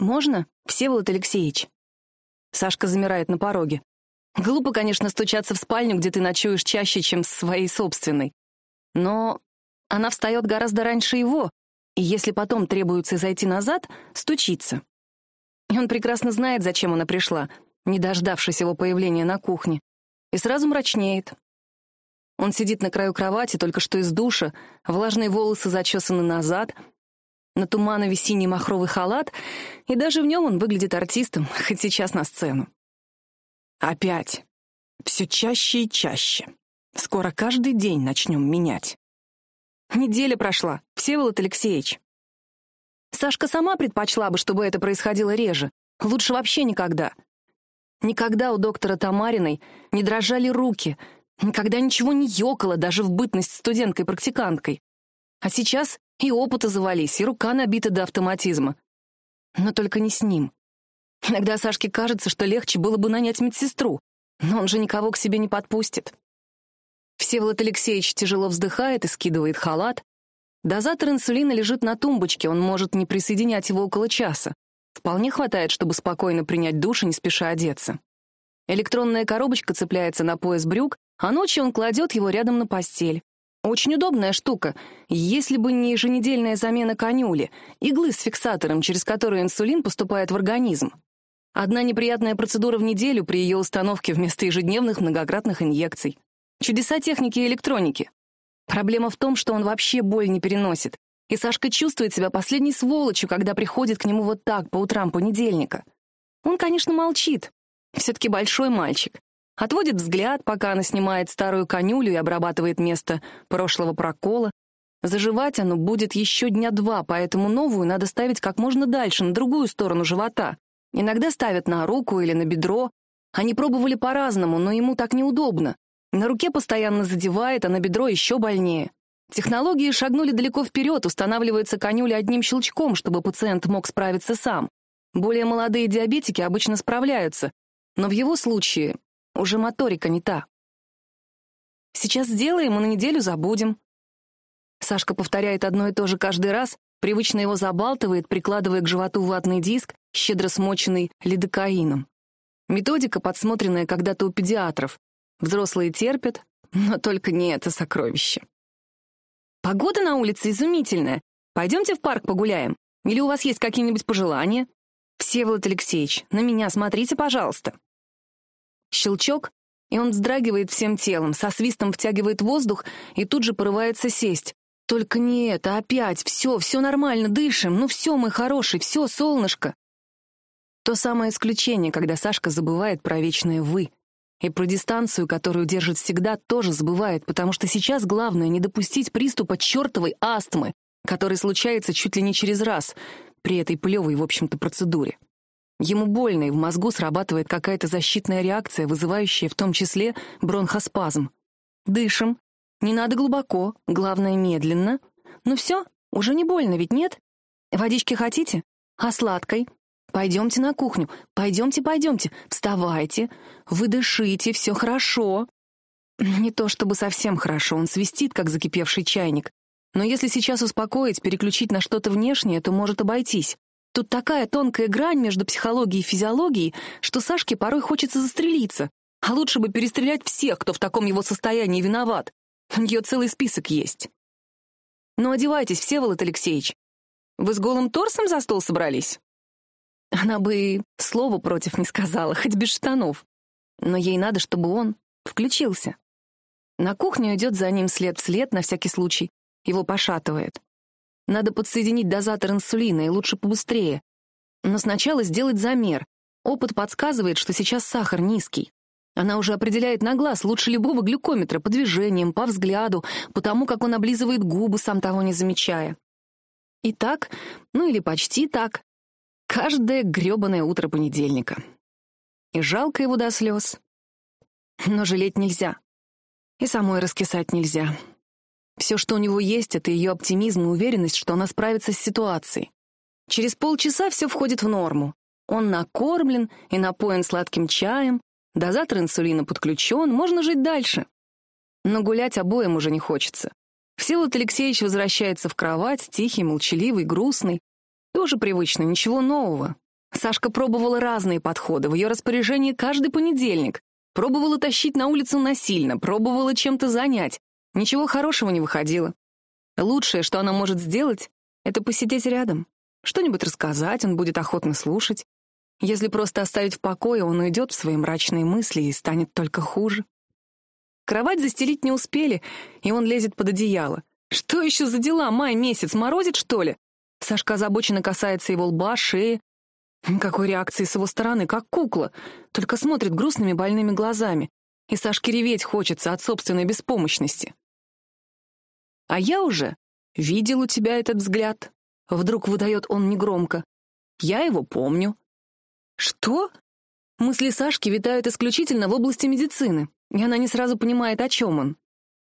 «Можно, Всеволод Алексеевич?» Сашка замирает на пороге. Глупо, конечно, стучаться в спальню, где ты ночуешь чаще, чем в своей собственной. Но она встает гораздо раньше его, и если потом требуется зайти назад, стучится. И он прекрасно знает, зачем она пришла, не дождавшись его появления на кухне, и сразу мрачнеет. Он сидит на краю кровати, только что из душа, влажные волосы зачесаны назад, на туманове синий махровый халат, и даже в нем он выглядит артистом, хоть сейчас на сцену. Опять. Все чаще и чаще. Скоро каждый день начнем менять. Неделя прошла, Всеволод Алексеевич. Сашка сама предпочла бы, чтобы это происходило реже. Лучше вообще никогда. Никогда у доктора Тамариной не дрожали руки, никогда ничего не ёкало, даже в бытность студенткой-практиканткой. А сейчас и опыта завались, и рука набита до автоматизма. Но только не с ним. Иногда Сашке кажется, что легче было бы нанять медсестру, но он же никого к себе не подпустит. Всеволод Алексеевич тяжело вздыхает и скидывает халат. Дозатор инсулина лежит на тумбочке, он может не присоединять его около часа. Вполне хватает, чтобы спокойно принять душ и не спеша одеться. Электронная коробочка цепляется на пояс брюк, а ночью он кладет его рядом на постель. Очень удобная штука, если бы не еженедельная замена конюли, иглы с фиксатором, через которую инсулин поступает в организм. Одна неприятная процедура в неделю при ее установке вместо ежедневных многократных инъекций. Чудеса техники и электроники. Проблема в том, что он вообще боль не переносит. И Сашка чувствует себя последней сволочью, когда приходит к нему вот так по утрам понедельника. Он, конечно, молчит. Все-таки большой мальчик. Отводит взгляд, пока она снимает старую конюлю и обрабатывает место прошлого прокола. Заживать оно будет еще дня два, поэтому новую надо ставить как можно дальше, на другую сторону живота. Иногда ставят на руку или на бедро. Они пробовали по-разному, но ему так неудобно. На руке постоянно задевает, а на бедро еще больнее. Технологии шагнули далеко вперед, устанавливается конюля одним щелчком, чтобы пациент мог справиться сам. Более молодые диабетики обычно справляются, но в его случае уже моторика не та. Сейчас сделаем и на неделю забудем. Сашка повторяет одно и то же каждый раз, привычно его забалтывает, прикладывая к животу ватный диск, щедро смоченный лидокаином. Методика, подсмотренная когда-то у педиатров. Взрослые терпят, но только не это сокровище. Погода на улице изумительная. Пойдемте в парк погуляем. Или у вас есть какие-нибудь пожелания? Всеволод Алексеевич, на меня смотрите, пожалуйста. Щелчок, и он вздрагивает всем телом, со свистом втягивает воздух и тут же порывается сесть. Только не это, опять, все, все нормально, дышим, ну все, мой хороший, все, солнышко. То самое исключение, когда Сашка забывает про вечное «вы». И про дистанцию, которую держит всегда, тоже забывает, потому что сейчас главное — не допустить приступа чертовой астмы, который случается чуть ли не через раз при этой плевой, в общем-то, процедуре. Ему больно, и в мозгу срабатывает какая-то защитная реакция, вызывающая в том числе бронхоспазм. Дышим. Не надо глубоко, главное, медленно. Ну все, уже не больно, ведь нет? Водички хотите? А сладкой? Пойдемте на кухню, пойдемте, пойдемте, вставайте, вы дышите, все хорошо. Не то чтобы совсем хорошо, он свистит, как закипевший чайник. Но если сейчас успокоить, переключить на что-то внешнее, то может обойтись. Тут такая тонкая грань между психологией и физиологией, что Сашке порой хочется застрелиться. А лучше бы перестрелять всех, кто в таком его состоянии виноват. У нее целый список есть. Ну, одевайтесь, Всеволод Алексеевич. Вы с голым торсом за стол собрались? Она бы слова против не сказала, хоть без штанов. Но ей надо, чтобы он включился. На кухню идет за ним след в след, на всякий случай. Его пошатывает. Надо подсоединить дозатор инсулина, и лучше побыстрее. Но сначала сделать замер. Опыт подсказывает, что сейчас сахар низкий. Она уже определяет на глаз лучше любого глюкометра по движениям, по взгляду, по тому, как он облизывает губы, сам того не замечая. И так, ну или почти так, Каждое грёбаное утро понедельника. И жалко его до слез. Но жалеть нельзя. И самой раскисать нельзя. Все, что у него есть, это ее оптимизм и уверенность, что она справится с ситуацией. Через полчаса все входит в норму. Он накормлен и напоен сладким чаем, дозатор инсулина подключен, можно жить дальше. Но гулять обоим уже не хочется. Всеволод Алексеевич возвращается в кровать, тихий, молчаливый, грустный, тоже привычно, ничего нового. Сашка пробовала разные подходы, в ее распоряжении каждый понедельник. Пробовала тащить на улицу насильно, пробовала чем-то занять. Ничего хорошего не выходило. Лучшее, что она может сделать, это посидеть рядом. Что-нибудь рассказать, он будет охотно слушать. Если просто оставить в покое, он уйдет в свои мрачные мысли и станет только хуже. Кровать застелить не успели, и он лезет под одеяло. Что еще за дела? Май месяц, морозит, что ли? Сашка озабоченно касается его лба, шеи. Никакой реакции с его стороны, как кукла, только смотрит грустными больными глазами. И Сашке реветь хочется от собственной беспомощности. А я уже видел у тебя этот взгляд. Вдруг выдает он негромко. Я его помню. Что? Мысли Сашки витают исключительно в области медицины, и она не сразу понимает, о чем он.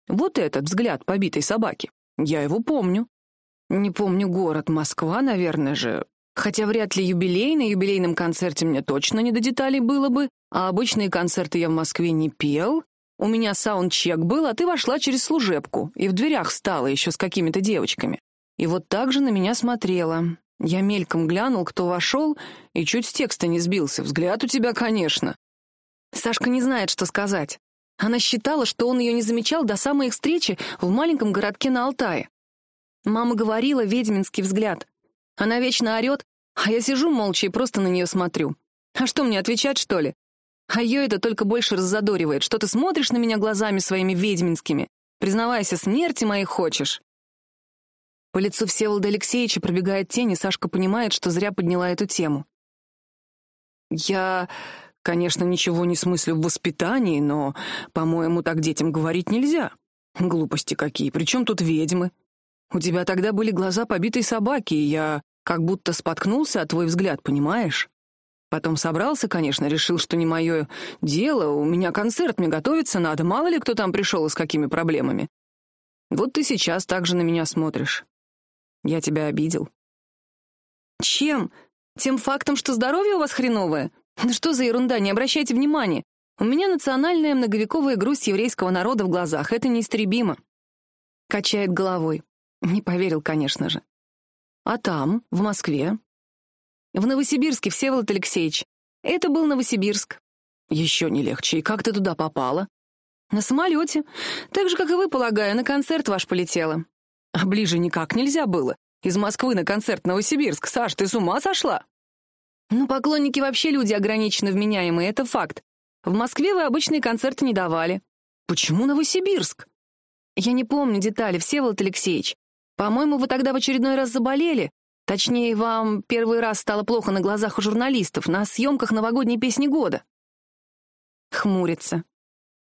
Вот этот взгляд побитой собаки. Я его помню. Не помню город, Москва, наверное же. Хотя вряд ли юбилей, на юбилейном концерте мне точно не до деталей было бы, а обычные концерты я в Москве не пел. У меня саундчек был, а ты вошла через служебку и в дверях стала еще с какими-то девочками. И вот так же на меня смотрела. Я мельком глянул, кто вошел, и чуть с текста не сбился. Взгляд у тебя, конечно. Сашка не знает, что сказать. Она считала, что он ее не замечал до самой их встречи в маленьком городке на Алтае. Мама говорила ведьминский взгляд. Она вечно орет, а я сижу молча и просто на нее смотрю. А что мне отвечать, что ли? А ее это только больше раззадоривает, что ты смотришь на меня глазами своими ведьминскими. Признавайся, смерти моей хочешь. По лицу Всеволода Алексеевича пробегает тень, и Сашка понимает, что зря подняла эту тему. «Я, конечно, ничего не смыслю в воспитании, но, по-моему, так детям говорить нельзя. Глупости какие, причем тут ведьмы? У тебя тогда были глаза побитой собаки, и я как будто споткнулся от твой взгляд, понимаешь? Потом собрался, конечно, решил, что не мое дело, у меня концерт, мне готовиться надо, мало ли кто там пришел и с какими проблемами. Вот ты сейчас так же на меня смотришь. Я тебя обидел. Чем? Тем фактом, что здоровье у вас хреновое? Ну что за ерунда, не обращайте внимания. У меня национальная многовековая грусть еврейского народа в глазах, это неистребимо. Качает головой. Не поверил, конечно же. А там, в Москве? В Новосибирске, Всеволод Алексеевич. Это был Новосибирск. Еще не легче. И как ты туда попала? На самолете. Так же, как и вы, полагаю, на концерт ваш полетела. А ближе никак нельзя было. Из Москвы на концерт Новосибирск. Саш, ты с ума сошла? Ну, поклонники вообще люди ограниченно вменяемые, это факт. В Москве вы обычные концерты не давали. Почему Новосибирск? Я не помню детали, Всеволод Алексеевич. По-моему, вы тогда в очередной раз заболели. Точнее, вам первый раз стало плохо на глазах у журналистов на съемках новогодней песни года. Хмурится.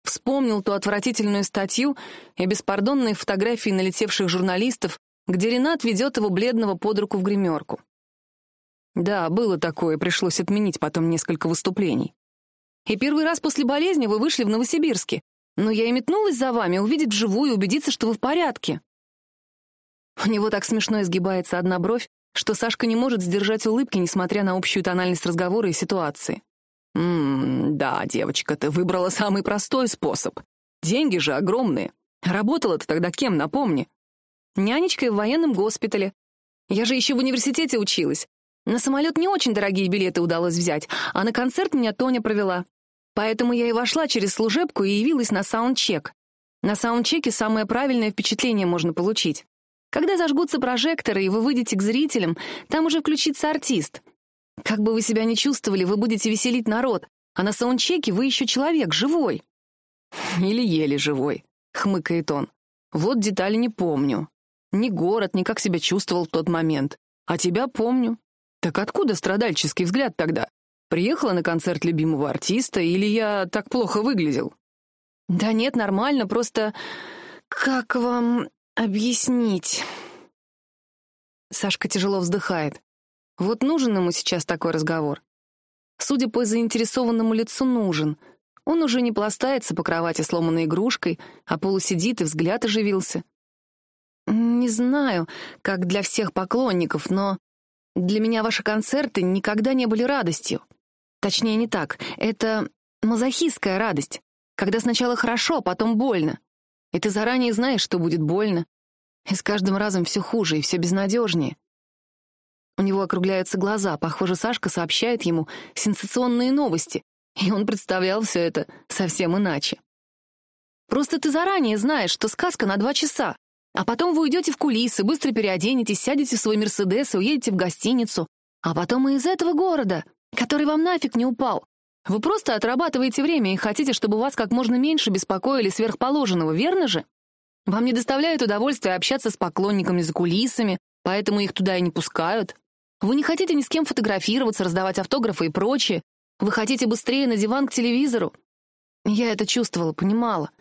Вспомнил ту отвратительную статью и беспардонные фотографии налетевших журналистов, где Ренат ведет его бледного под руку в гримерку. Да, было такое, пришлось отменить потом несколько выступлений. И первый раз после болезни вы вышли в Новосибирске. Но я и метнулась за вами, увидеть вживую убедиться, что вы в порядке. У него так смешно изгибается одна бровь, что Сашка не может сдержать улыбки, несмотря на общую тональность разговора и ситуации. «Ммм, да, девочка, ты выбрала самый простой способ. Деньги же огромные. Работала ты тогда кем, напомни?» «Нянечкой в военном госпитале. Я же еще в университете училась. На самолет не очень дорогие билеты удалось взять, а на концерт меня Тоня провела. Поэтому я и вошла через служебку и явилась на саундчек. На саундчеке самое правильное впечатление можно получить. Когда зажгутся прожекторы, и вы выйдете к зрителям, там уже включится артист. Как бы вы себя ни чувствовали, вы будете веселить народ, а на саундчеке вы еще человек, живой. Или еле живой, хмыкает он. Вот детали не помню. Ни город, ни как себя чувствовал в тот момент. А тебя помню. Так откуда страдальческий взгляд тогда? Приехала на концерт любимого артиста, или я так плохо выглядел? Да нет, нормально, просто... Как вам объяснить? Сашка тяжело вздыхает. Вот нужен ему сейчас такой разговор. Судя по заинтересованному лицу, нужен. Он уже не пластается по кровати сломанной игрушкой, а полусидит и взгляд оживился. Не знаю, как для всех поклонников, но для меня ваши концерты никогда не были радостью. Точнее, не так. Это мазохистская радость, когда сначала хорошо, а потом больно. И ты заранее знаешь, что будет больно. И с каждым разом все хуже и все безнадежнее. У него округляются глаза. Похоже, Сашка сообщает ему сенсационные новости, и он представлял все это совсем иначе. Просто ты заранее знаешь, что сказка на два часа, а потом вы уйдете в кулисы, быстро переоденетесь, сядете в свой Мерседес и уедете в гостиницу, а потом и из этого города, который вам нафиг не упал. Вы просто отрабатываете время и хотите, чтобы вас как можно меньше беспокоили сверхположенного, верно же? Вам не доставляет удовольствия общаться с поклонниками за кулисами, поэтому их туда и не пускают. Вы не хотите ни с кем фотографироваться, раздавать автографы и прочее. Вы хотите быстрее на диван к телевизору. Я это чувствовала, понимала.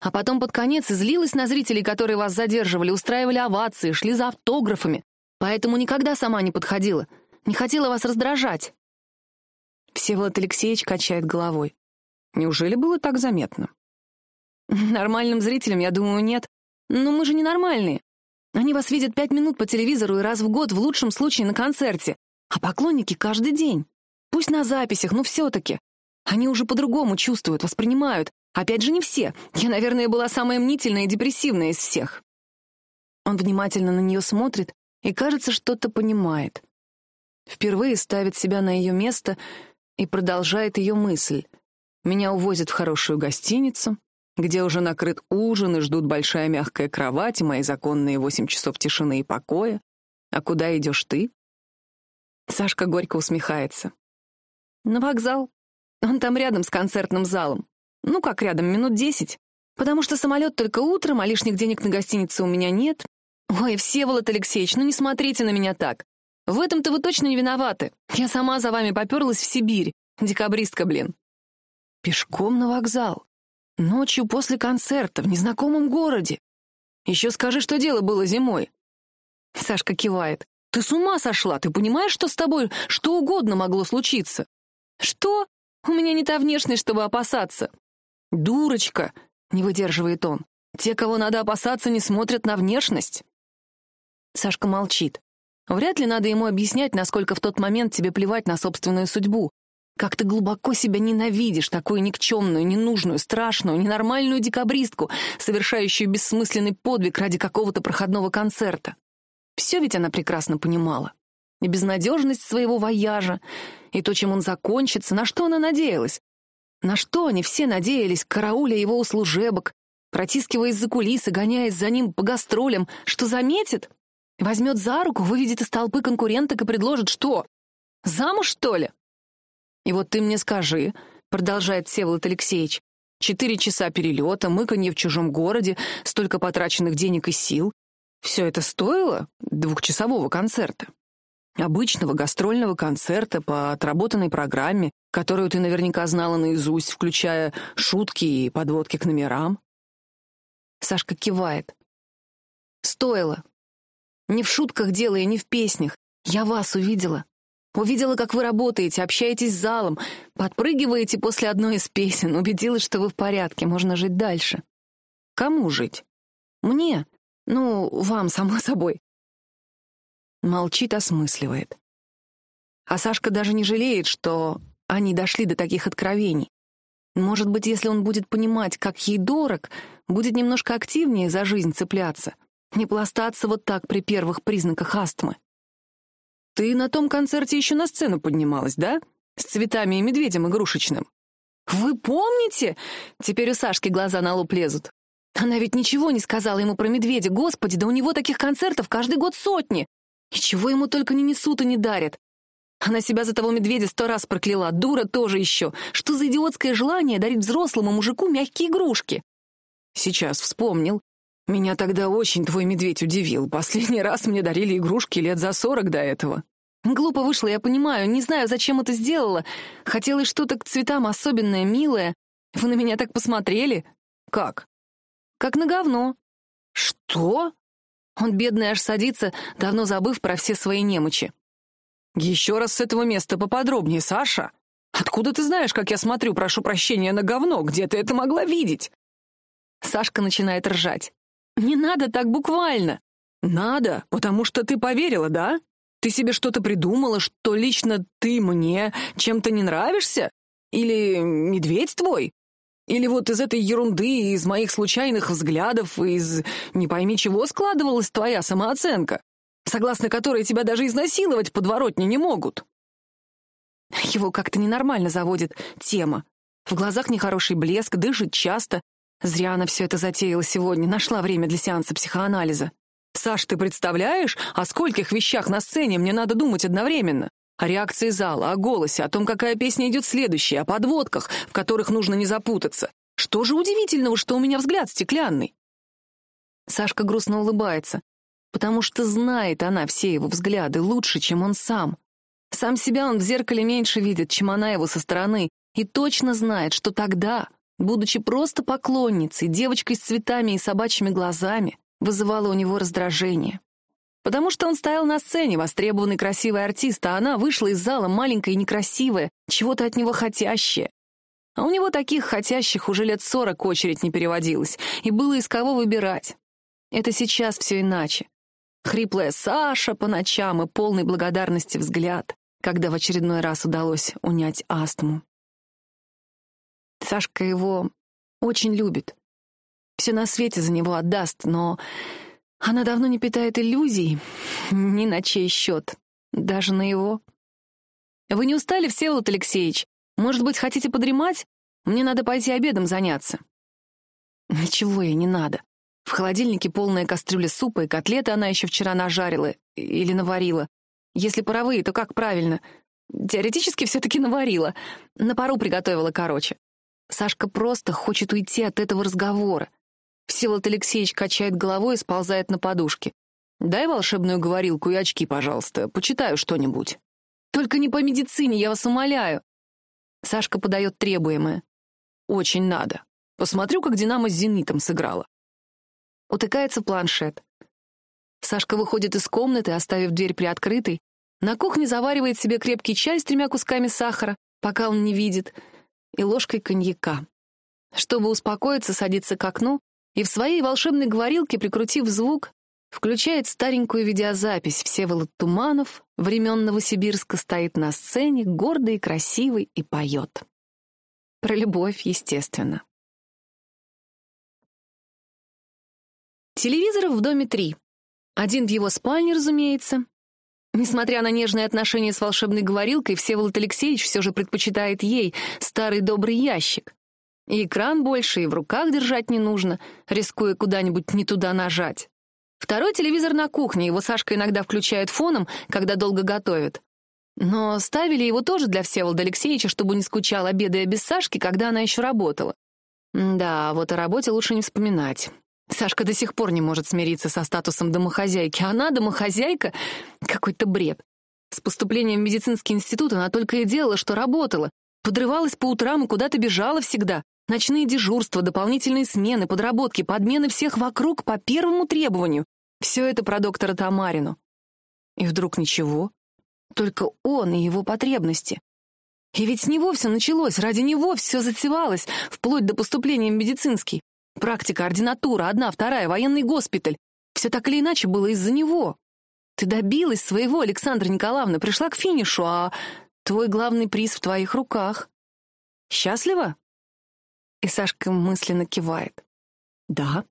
А потом под конец злилась на зрителей, которые вас задерживали, устраивали овации, шли за автографами. Поэтому никогда сама не подходила. Не хотела вас раздражать. Всеволод Алексеевич качает головой. Неужели было так заметно? Нормальным зрителям, я думаю, нет. Но мы же не нормальные. Они вас видят пять минут по телевизору и раз в год, в лучшем случае, на концерте. А поклонники каждый день. Пусть на записях, но все-таки. Они уже по-другому чувствуют, воспринимают. Опять же, не все. Я, наверное, была самая мнительная и депрессивная из всех. Он внимательно на нее смотрит и, кажется, что-то понимает. Впервые ставит себя на ее место и продолжает ее мысль. Меня увозят в хорошую гостиницу, где уже накрыт ужин и ждут большая мягкая кровать и мои законные восемь часов тишины и покоя. А куда идешь ты? Сашка горько усмехается. На вокзал. Он там рядом с концертным залом. Ну как рядом, минут десять. Потому что самолет только утром, а лишних денег на гостинице у меня нет. Ой, Всеволод Алексеевич, ну не смотрите на меня так. В этом-то вы точно не виноваты. Я сама за вами поперлась в Сибирь. Декабристка, блин. Пешком на вокзал. Ночью после концерта в незнакомом городе. Еще скажи, что дело было зимой. Сашка кивает. Ты с ума сошла? Ты понимаешь, что с тобой что угодно могло случиться? Что? У меня не та внешность, чтобы опасаться. Дурочка, не выдерживает он. Те, кого надо опасаться, не смотрят на внешность. Сашка молчит. Вряд ли надо ему объяснять, насколько в тот момент тебе плевать на собственную судьбу. Как ты глубоко себя ненавидишь, такую никчемную, ненужную, страшную, ненормальную декабристку, совершающую бессмысленный подвиг ради какого-то проходного концерта. Все ведь она прекрасно понимала. И безнадежность своего вояжа, и то, чем он закончится, на что она надеялась. На что они все надеялись, карауля его услужебок, протискиваясь за кулисы, гоняясь за ним по гастролям, что заметит? Возьмет за руку, выведет из толпы конкуренток и предложит что? Замуж, что ли? И вот ты мне скажи, продолжает Всеволод Алексеевич, четыре часа перелета, мыканье в чужом городе, столько потраченных денег и сил. Все это стоило двухчасового концерта. Обычного гастрольного концерта по отработанной программе, которую ты наверняка знала наизусть, включая шутки и подводки к номерам. Сашка кивает. Стоило. Не в шутках дело и не в песнях. Я вас увидела. Увидела, как вы работаете, общаетесь с залом, подпрыгиваете после одной из песен, убедилась, что вы в порядке, можно жить дальше. Кому жить? Мне. Ну, вам, само собой. Молчит, осмысливает. А Сашка даже не жалеет, что они дошли до таких откровений. Может быть, если он будет понимать, как ей дорог, будет немножко активнее за жизнь цепляться, не пластаться вот так при первых признаках астмы. Ты на том концерте еще на сцену поднималась, да? С цветами и медведем игрушечным. Вы помните? Теперь у Сашки глаза на лоб лезут. Она ведь ничего не сказала ему про медведя. Господи, да у него таких концертов каждый год сотни. И чего ему только не несут и не дарят. Она себя за того медведя сто раз прокляла. Дура тоже еще. Что за идиотское желание дарить взрослому мужику мягкие игрушки? Сейчас вспомнил. Меня тогда очень твой медведь удивил. Последний раз мне дарили игрушки лет за сорок до этого. Глупо вышло, я понимаю. Не знаю, зачем это сделала. Хотелось что-то к цветам особенное, милое. Вы на меня так посмотрели? Как? Как на говно. Что? Он, бедный, аж садится, давно забыв про все свои немочи. Еще раз с этого места поподробнее, Саша. Откуда ты знаешь, как я смотрю, прошу прощения, на говно? Где ты это могла видеть? Сашка начинает ржать. «Не надо так буквально». «Надо, потому что ты поверила, да? Ты себе что-то придумала, что лично ты мне чем-то не нравишься? Или медведь твой? Или вот из этой ерунды, из моих случайных взглядов, из не пойми чего складывалась твоя самооценка? согласно которой тебя даже изнасиловать в подворотне не могут. Его как-то ненормально заводит тема. В глазах нехороший блеск, дышит часто. Зря она все это затеяла сегодня, нашла время для сеанса психоанализа. «Саш, ты представляешь, о скольких вещах на сцене мне надо думать одновременно? О реакции зала, о голосе, о том, какая песня идет следующая, о подводках, в которых нужно не запутаться. Что же удивительного, что у меня взгляд стеклянный?» Сашка грустно улыбается, потому что знает она все его взгляды лучше, чем он сам. Сам себя он в зеркале меньше видит, чем она его со стороны, и точно знает, что тогда, будучи просто поклонницей, девочкой с цветами и собачьими глазами, вызывала у него раздражение. Потому что он стоял на сцене, востребованный красивый артист, а она вышла из зала маленькая и некрасивая, чего-то от него хотящая. А у него таких хотящих уже лет сорок очередь не переводилась, и было из кого выбирать. Это сейчас все иначе. Хриплая Саша по ночам и полный благодарности взгляд, когда в очередной раз удалось унять астму. Сашка его очень любит. Все на свете за него отдаст, но она давно не питает иллюзий ни на чей счет, даже на его. «Вы не устали, Всеволод Алексеевич? Может быть, хотите подремать? Мне надо пойти обедом заняться». «Ничего ей не надо. В холодильнике полная кастрюля супа и котлеты она еще вчера нажарила или наварила. Если паровые, то как правильно? Теоретически все-таки наварила. На пару приготовила короче. Сашка просто хочет уйти от этого разговора. Всеволод Алексеевич качает головой и сползает на подушке. «Дай волшебную говорилку и очки, пожалуйста. Почитаю что-нибудь». «Только не по медицине, я вас умоляю». Сашка подает требуемое. «Очень надо. Посмотрю, как «Динамо» с «Зенитом» сыграла». Утыкается планшет. Сашка выходит из комнаты, оставив дверь приоткрытой. На кухне заваривает себе крепкий чай с тремя кусками сахара, пока он не видит, и ложкой коньяка. Чтобы успокоиться, садится к окну и в своей волшебной говорилке, прикрутив звук, включает старенькую видеозапись. Всеволод Туманов времен Новосибирска стоит на сцене, гордый и красивый, и поет. Про любовь, естественно. Телевизоров в доме три. Один в его спальне, разумеется. Несмотря на нежные отношения с волшебной говорилкой, Всеволод Алексеевич все же предпочитает ей старый добрый ящик. И экран больше, и в руках держать не нужно, рискуя куда-нибудь не туда нажать. Второй телевизор на кухне, его Сашка иногда включает фоном, когда долго готовит. Но ставили его тоже для Всеволода Алексеевича, чтобы не скучал, обедая без Сашки, когда она еще работала. Да, вот о работе лучше не вспоминать. Сашка до сих пор не может смириться со статусом домохозяйки. Она домохозяйка? Какой-то бред. С поступлением в медицинский институт она только и делала, что работала. Подрывалась по утрам и куда-то бежала всегда. Ночные дежурства, дополнительные смены, подработки, подмены всех вокруг по первому требованию. Все это про доктора Тамарину. И вдруг ничего. Только он и его потребности. И ведь с него все началось, ради него все затевалось, вплоть до поступления в медицинский. Практика, ординатура, одна, вторая, военный госпиталь. Все так или иначе было из-за него. Ты добилась своего, Александра Николаевна, пришла к финишу, а твой главный приз в твоих руках. Счастлива? И Сашка мысленно кивает. Да.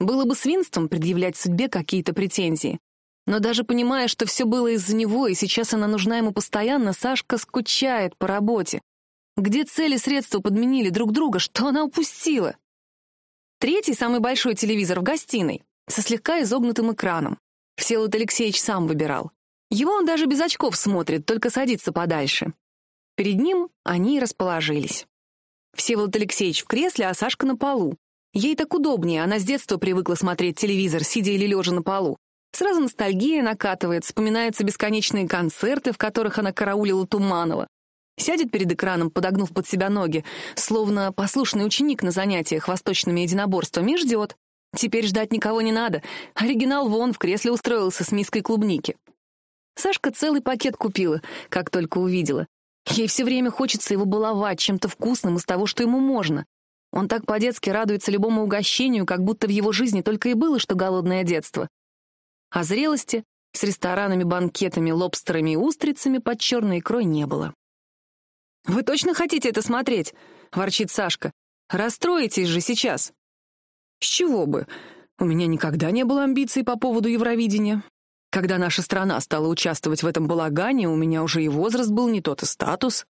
Было бы свинством предъявлять судьбе какие-то претензии. Но даже понимая, что все было из-за него, и сейчас она нужна ему постоянно, Сашка скучает по работе. Где цели и средства подменили друг друга, что она упустила? Третий, самый большой телевизор в гостиной, со слегка изогнутым экраном. Всеволод Алексеевич сам выбирал. Его он даже без очков смотрит, только садится подальше. Перед ним они и расположились. Всеволод Алексеевич в кресле, а Сашка на полу. Ей так удобнее, она с детства привыкла смотреть телевизор, сидя или лежа на полу. Сразу ностальгия накатывает, вспоминаются бесконечные концерты, в которых она караулила Туманова. Сядет перед экраном, подогнув под себя ноги, словно послушный ученик на занятиях восточными единоборствами, и ждет. Теперь ждать никого не надо. Оригинал вон в кресле устроился с миской клубники. Сашка целый пакет купила, как только увидела. Ей все время хочется его баловать чем-то вкусным из того, что ему можно. Он так по-детски радуется любому угощению, как будто в его жизни только и было, что голодное детство. А зрелости с ресторанами, банкетами, лобстерами и устрицами под черной икрой не было. «Вы точно хотите это смотреть?» — ворчит Сашка. «Расстроитесь же сейчас». «С чего бы? У меня никогда не было амбиций по поводу Евровидения. Когда наша страна стала участвовать в этом балагане, у меня уже и возраст был не тот, и статус.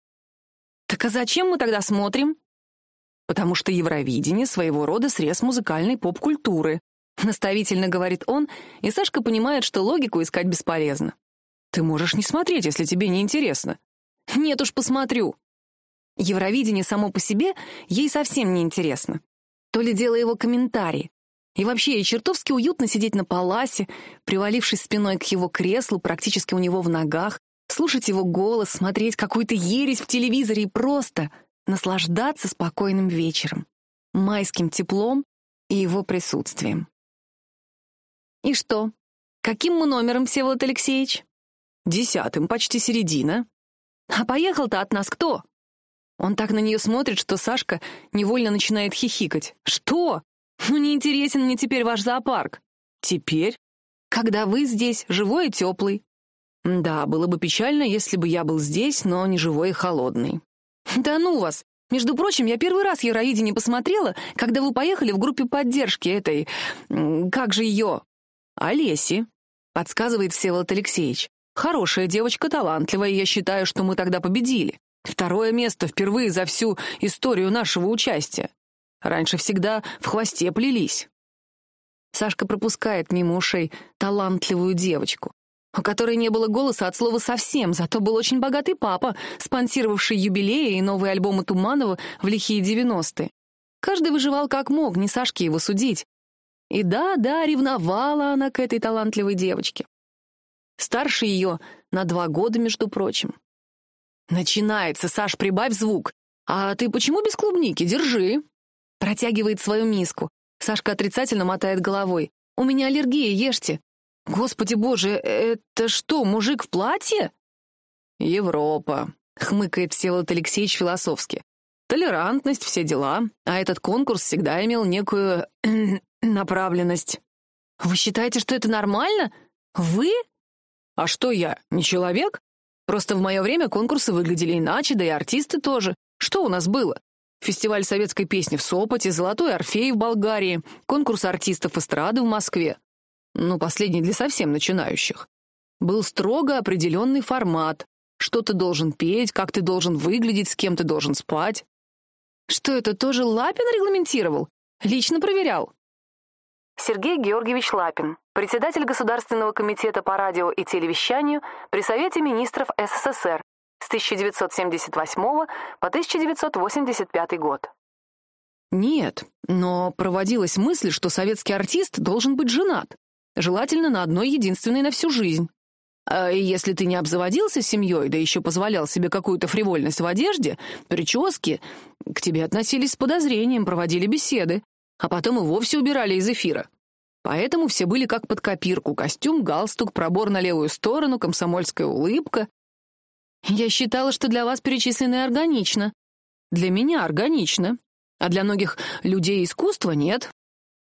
Так а зачем мы тогда смотрим? Потому что Евровидение — своего рода срез музыкальной поп-культуры. Наставительно говорит он, и Сашка понимает, что логику искать бесполезно. Ты можешь не смотреть, если тебе не интересно. Нет уж, посмотрю. Евровидение само по себе ей совсем не интересно. То ли дело его комментарии. И вообще, ей чертовски уютно сидеть на паласе, привалившись спиной к его креслу, практически у него в ногах, слушать его голос, смотреть какую-то ересь в телевизоре и просто наслаждаться спокойным вечером, майским теплом и его присутствием. И что? Каким мы номером, Всеволод Алексеевич? Десятым, почти середина. А поехал-то от нас кто? Он так на нее смотрит, что Сашка невольно начинает хихикать. Что? Ну, не интересен мне теперь ваш зоопарк. Теперь? Когда вы здесь, живой и теплый. Да, было бы печально, если бы я был здесь, но не живой и холодный. Да ну вас! Между прочим, я первый раз Евровидение посмотрела, когда вы поехали в группе поддержки этой... Как же ее? Олеси, подсказывает Всеволод Алексеевич. Хорошая девочка, талантливая, я считаю, что мы тогда победили. Второе место впервые за всю историю нашего участия. Раньше всегда в хвосте плелись. Сашка пропускает мимо ушей талантливую девочку, у которой не было голоса от слова совсем, зато был очень богатый папа, спонсировавший юбилеи и новые альбомы Туманова в лихие девяностые. Каждый выживал как мог, не Сашке его судить. И да, да, ревновала она к этой талантливой девочке. Старше ее на два года, между прочим. Начинается, Саш, прибавь звук. А ты почему без клубники? Держи. Протягивает свою миску. Сашка отрицательно мотает головой. У меня аллергия, ешьте. Господи боже, это что, мужик в платье? Европа, хмыкает Всеволод Алексеевич философски. Толерантность, все дела. А этот конкурс всегда имел некую направленность. Вы считаете, что это нормально? Вы? А что я, не человек? Просто в мое время конкурсы выглядели иначе, да и артисты тоже. Что у нас было? Фестиваль советской песни в Сопоте, Золотой Орфей в Болгарии, конкурс артистов эстрады в Москве. Ну, последний для совсем начинающих. Был строго определенный формат. Что ты должен петь, как ты должен выглядеть, с кем ты должен спать. Что это тоже Лапин регламентировал? Лично проверял? Сергей Георгиевич Лапин, председатель Государственного комитета по радио и телевещанию при Совете министров СССР с 1978 по 1985 год. Нет, но проводилась мысль, что советский артист должен быть женат, желательно на одной единственной на всю жизнь. А если ты не обзаводился семьей, да еще позволял себе какую-то фривольность в одежде, прическе, к тебе относились с подозрением, проводили беседы, а потом и вовсе убирали из эфира. Поэтому все были как под копирку: костюм, галстук, пробор на левую сторону, комсомольская улыбка. Я считала, что для вас перечисленное органично. Для меня органично, а для многих людей искусства нет.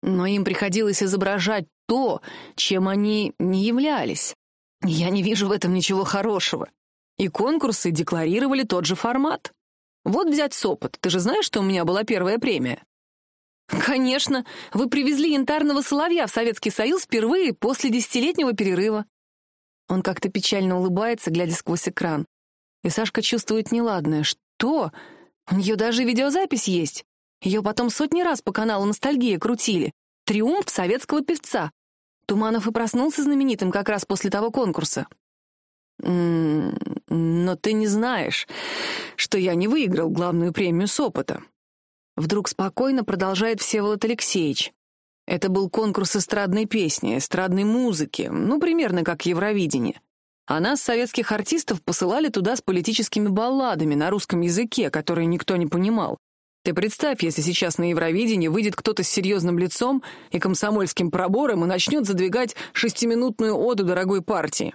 Но им приходилось изображать то, чем они не являлись. Я не вижу в этом ничего хорошего. И конкурсы декларировали тот же формат. Вот взять Сопот. Ты же знаешь, что у меня была первая премия? Конечно, вы привезли янтарного соловья в Советский Союз впервые после десятилетнего перерыва. Он как-то печально улыбается, глядя сквозь экран. И Сашка чувствует неладное. Что? У нее даже видеозапись есть. Ее потом сотни раз по каналу «Ностальгия» крутили. Триумф советского певца. Туманов и проснулся знаменитым как раз после того конкурса. М -м, но ты не знаешь, что я не выиграл главную премию с опыта. Вдруг спокойно продолжает Всеволод Алексеевич. Это был конкурс эстрадной песни, эстрадной музыки, ну, примерно как Евровидение. А нас, советских артистов, посылали туда с политическими балладами на русском языке, которые никто не понимал. Ты представь, если сейчас на Евровидении выйдет кто-то с серьезным лицом и комсомольским пробором и начнет задвигать шестиминутную оду дорогой партии.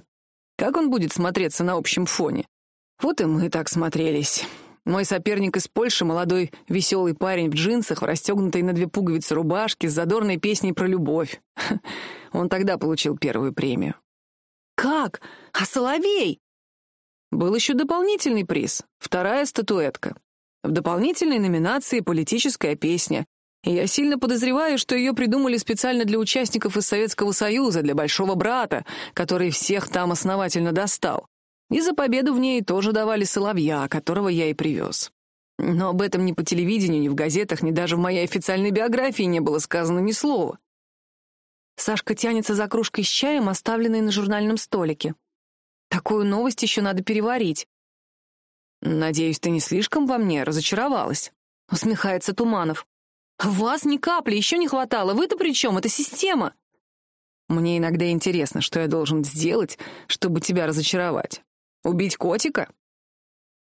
Как он будет смотреться на общем фоне? Вот и мы так смотрелись. Мой соперник из Польши — молодой веселый парень в джинсах, в расстегнутой на две пуговицы рубашке, с задорной песней про любовь. Он тогда получил первую премию. «Как? А Соловей?» Был еще дополнительный приз, вторая статуэтка. В дополнительной номинации «Политическая песня». И я сильно подозреваю, что ее придумали специально для участников из Советского Союза, для большого брата, который всех там основательно достал. И за победу в ней тоже давали соловья, которого я и привез. Но об этом ни по телевидению, ни в газетах, ни даже в моей официальной биографии не было сказано ни слова. Сашка тянется за кружкой с чаем, оставленной на журнальном столике. Такую новость еще надо переварить. «Надеюсь, ты не слишком во мне разочаровалась?» — усмехается Туманов. «Вас ни капли, еще не хватало. Вы-то при чем? Это система!» «Мне иногда интересно, что я должен сделать, чтобы тебя разочаровать. Убить котика?»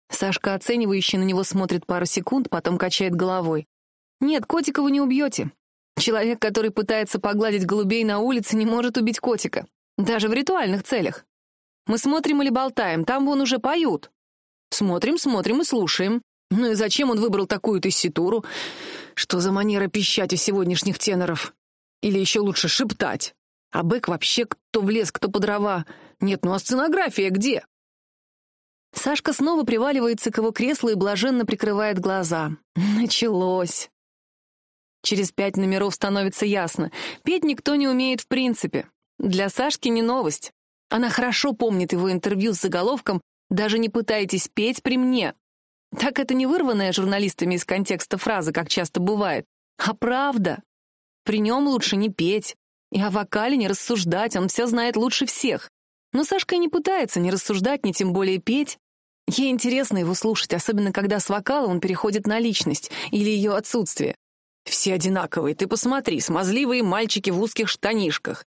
Сашка, оценивающе на него, смотрит пару секунд, потом качает головой. «Нет, котика вы не убьете. Человек, который пытается погладить голубей на улице, не может убить котика. Даже в ритуальных целях. Мы смотрим или болтаем, там вон уже поют. Смотрим, смотрим и слушаем. Ну и зачем он выбрал такую тесситуру? Что за манера пищать у сегодняшних теноров? Или еще лучше шептать? А бэк вообще кто в лес, кто по дрова. Нет, ну а сценография где? Сашка снова приваливается к его креслу и блаженно прикрывает глаза. Началось. Через пять номеров становится ясно. Петь никто не умеет в принципе. Для Сашки не новость. Она хорошо помнит его интервью с заголовком «Даже не пытайтесь петь при мне». Так это не вырванная журналистами из контекста фраза, как часто бывает, а правда. При нем лучше не петь. И о вокале не рассуждать, он все знает лучше всех. Но Сашка и не пытается ни рассуждать, ни тем более петь. Ей интересно его слушать, особенно когда с вокала он переходит на личность или ее отсутствие. Все одинаковые, ты посмотри, смазливые мальчики в узких штанишках.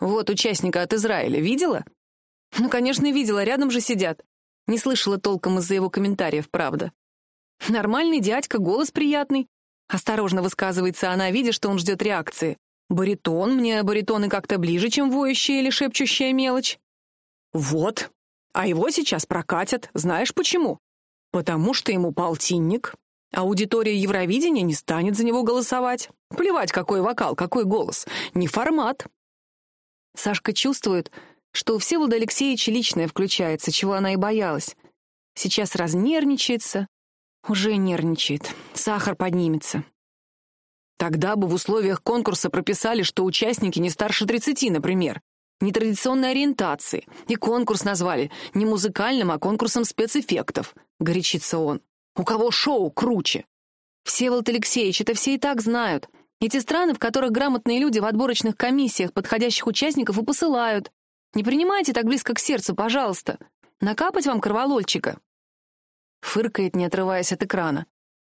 Вот участника от Израиля, видела? Ну, конечно, видела, рядом же сидят. Не слышала толком из-за его комментариев, правда. Нормальный дядька, голос приятный. Осторожно высказывается она, видя, что он ждет реакции. Баритон, мне баритоны как-то ближе, чем воющая или шепчущая мелочь. Вот, а его сейчас прокатят. Знаешь почему? Потому что ему полтинник. Аудитория Евровидения не станет за него голосовать. Плевать, какой вокал, какой голос. Не формат. Сашка чувствует, что у Всеволода Алексеевича личное включается, чего она и боялась. Сейчас разнервничается. Уже нервничает. Сахар поднимется. Тогда бы в условиях конкурса прописали, что участники не старше 30, например нетрадиционной ориентации, и конкурс назвали не музыкальным, а конкурсом спецэффектов», — горячится он. «У кого шоу круче?» «Всеволод Алексеевич, это все и так знают. Эти страны, в которых грамотные люди в отборочных комиссиях подходящих участников и посылают. Не принимайте так близко к сердцу, пожалуйста. Накапать вам кроволольчика?» Фыркает, не отрываясь от экрана.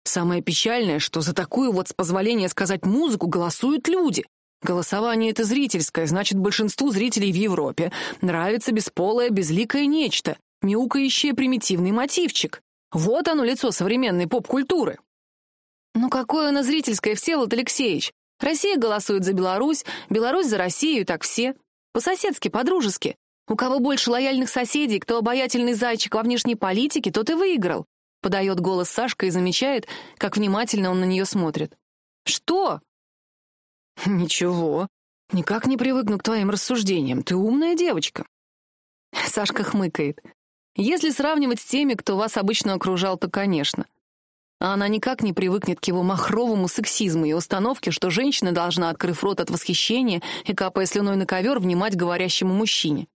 Самое печальное, что за такую вот, с позволения сказать, музыку голосуют люди. Голосование — это зрительское, значит, большинству зрителей в Европе нравится бесполое, безликое нечто, мяукающее примитивный мотивчик. Вот оно лицо современной поп-культуры. Ну какое оно зрительское, Всеволод Алексеевич? Россия голосует за Беларусь, Беларусь за Россию, так все. По-соседски, по-дружески. У кого больше лояльных соседей, кто обаятельный зайчик во внешней политике, тот и выиграл. Подает голос Сашка и замечает, как внимательно он на нее смотрит. «Что?» «Ничего. Никак не привыкну к твоим рассуждениям. Ты умная девочка». Сашка хмыкает. «Если сравнивать с теми, кто вас обычно окружал, то, конечно. А она никак не привыкнет к его махровому сексизму и установке, что женщина должна, открыв рот от восхищения и капая слюной на ковер, внимать говорящему мужчине.